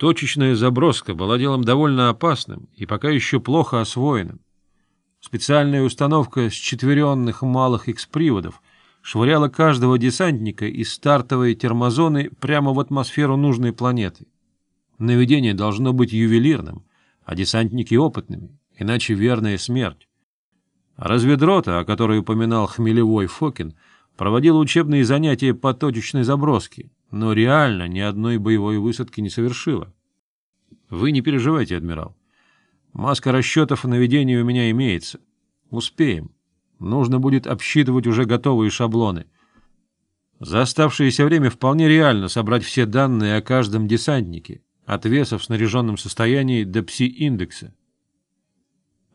Точечная заброска была делом довольно опасным и пока еще плохо освоенным. Специальная установка с четверенных малых эксприводов швыряла каждого десантника из стартовой термозоны прямо в атмосферу нужной планеты. Наведение должно быть ювелирным, а десантники опытными, иначе верная смерть. Разведрота, о которой упоминал хмелевой Фокин, проводила учебные занятия по точечной заброске — но реально ни одной боевой высадки не совершила. Вы не переживайте, адмирал. Маска расчетов и наведения у меня имеется. Успеем. Нужно будет обсчитывать уже готовые шаблоны. За оставшееся время вполне реально собрать все данные о каждом десантнике, от веса в снаряженном состоянии до пси-индекса.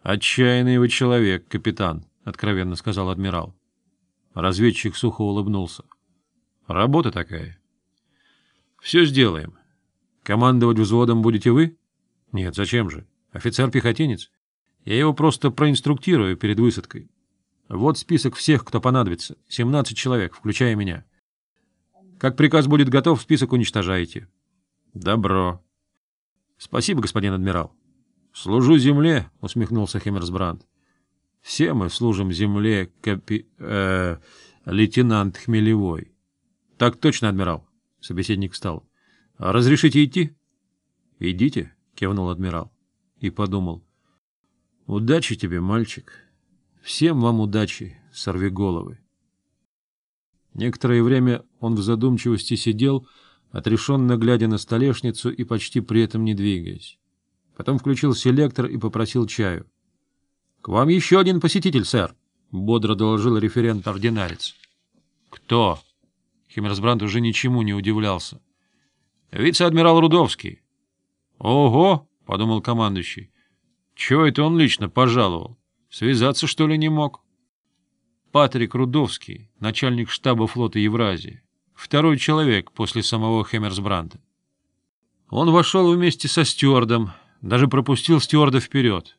«Отчаянный вы человек, капитан», — откровенно сказал адмирал. Разведчик сухо улыбнулся. «Работа такая». Все сделаем. Командовать взводом будете вы? Нет, зачем же? Офицер-пехотинец. Я его просто проинструктирую перед высадкой. Вот список всех, кто понадобится. 17 человек, включая меня. Как приказ будет готов, список уничтожаете. Добро. Спасибо, господин адмирал. Служу земле, усмехнулся Хеммерсбранд. Все мы служим земле, капи... Э, лейтенант Хмелевой. Так точно, адмирал. Собеседник встал. «А — Разрешите идти? — Идите, — кивнул адмирал. И подумал. — Удачи тебе, мальчик. Всем вам удачи, сорви головы. Некоторое время он в задумчивости сидел, отрешенно глядя на столешницу и почти при этом не двигаясь. Потом включил селектор и попросил чаю. — К вам еще один посетитель, сэр, — бодро доложил референт-ординарец. — Кто? Химмерсбранд уже ничему не удивлялся. «Вице-адмирал Рудовский». «Ого!» — подумал командующий. «Чего это он лично пожаловал? Связаться, что ли, не мог?» Патрик Рудовский, начальник штаба флота Евразии. Второй человек после самого Хеммерсбранда. Он вошел вместе со стюардом, даже пропустил стюарда вперед.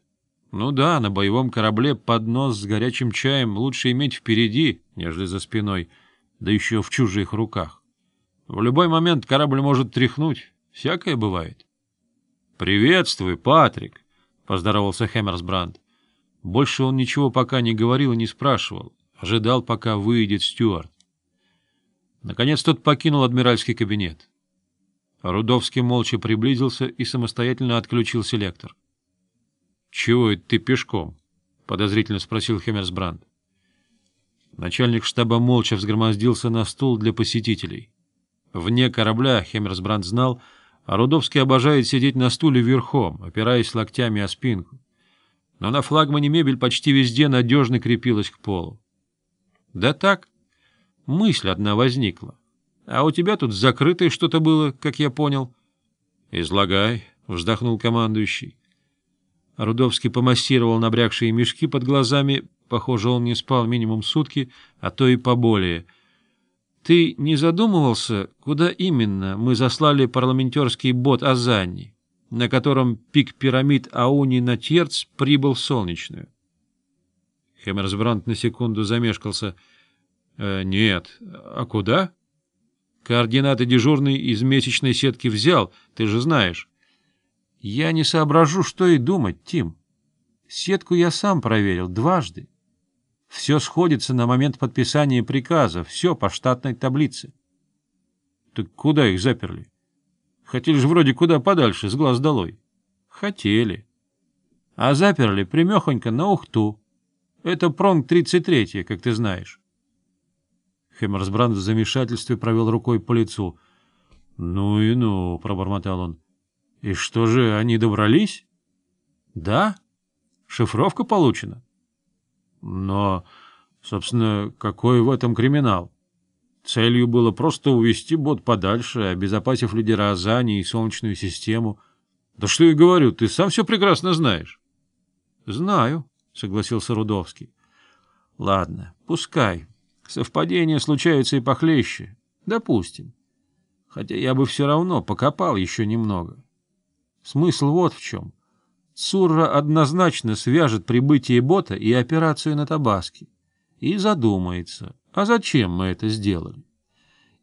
Ну да, на боевом корабле поднос с горячим чаем лучше иметь впереди, нежели за спиной — да еще в чужих руках. В любой момент корабль может тряхнуть, всякое бывает. — Приветствуй, Патрик, — поздоровался Хэмерсбранд. Больше он ничего пока не говорил и не спрашивал, ожидал, пока выйдет Стюарт. Наконец тот покинул адмиральский кабинет. Рудовский молча приблизился и самостоятельно отключил селектор. — Чего это ты пешком? — подозрительно спросил Хемерсбранд. Начальник штаба молча взгромоздился на стул для посетителей. Вне корабля, Хеммерсбранд знал, а Рудовский обожает сидеть на стуле верхом, опираясь локтями о спинку. Но на флагмане мебель почти везде надежно крепилась к полу. Да так, мысль одна возникла. А у тебя тут закрытое что-то было, как я понял. — Излагай, — вздохнул командующий. Рудовский помассировал набрякшие мешки под глазами, Похоже, он не спал минимум сутки, а то и поболее. Ты не задумывался, куда именно мы заслали парламентерский бот Азани, на котором пик пирамид Ауни на Терц прибыл в Солнечную? Хеммерсбрандт на секунду замешкался. «Э, — Нет. А куда? — Координаты дежурной из месячной сетки взял, ты же знаешь. — Я не соображу, что и думать, Тим. Сетку я сам проверил дважды. Все сходится на момент подписания приказа, все по штатной таблице. Так куда их заперли? Хотели же вроде куда подальше, с глаз долой. Хотели. А заперли примехонько на Ухту. Это пронг 33 как ты знаешь. Хеммерсбранд в замешательстве провел рукой по лицу. — Ну и ну, — пробормотал он. — И что же, они добрались? — Да. Шифровка получена. Но, собственно, какой в этом криминал? Целью было просто увести бот подальше, обезопасив лидера Азани и Солнечную систему. Да что я говорю, ты сам все прекрасно знаешь. — Знаю, — согласился Рудовский. — Ладно, пускай. Совпадения случаются и похлеще. Допустим. Хотя я бы все равно покопал еще немного. Смысл вот в чем — Сурра однозначно свяжет прибытие бота и операцию на Табаске и задумается, а зачем мы это сделали.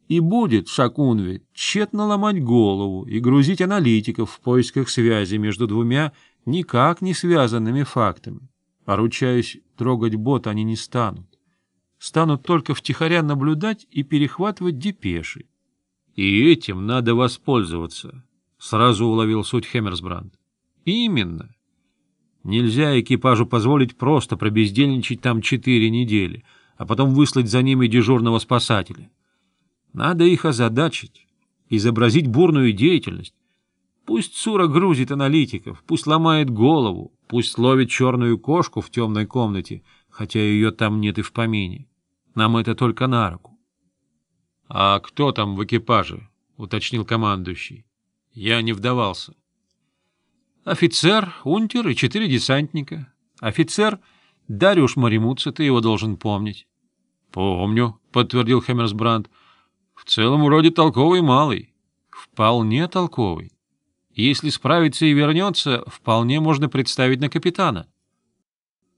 И будет Шакунве тщетно ломать голову и грузить аналитиков в поисках связи между двумя никак не связанными фактами. Поручаюсь, трогать бот они не станут. Станут только втихаря наблюдать и перехватывать депеши. И этим надо воспользоваться, — сразу уловил суть Хеммерсбранд. Именно. Нельзя экипажу позволить просто пробездельничать там четыре недели, а потом выслать за ними дежурного спасателя. Надо их озадачить, изобразить бурную деятельность. Пусть Сура грузит аналитиков, пусть ломает голову, пусть ловит черную кошку в темной комнате, хотя ее там нет и в помине. Нам это только на руку. — А кто там в экипаже? — уточнил командующий. — Я не вдавался. Офицер, унтер и четыре десантника. Офицер — Дарюш Маримутса, ты его должен помнить. — Помню, — подтвердил Хеммерсбранд. — В целом вроде толковый малый. — Вполне толковый. Если справится и вернется, вполне можно представить на капитана.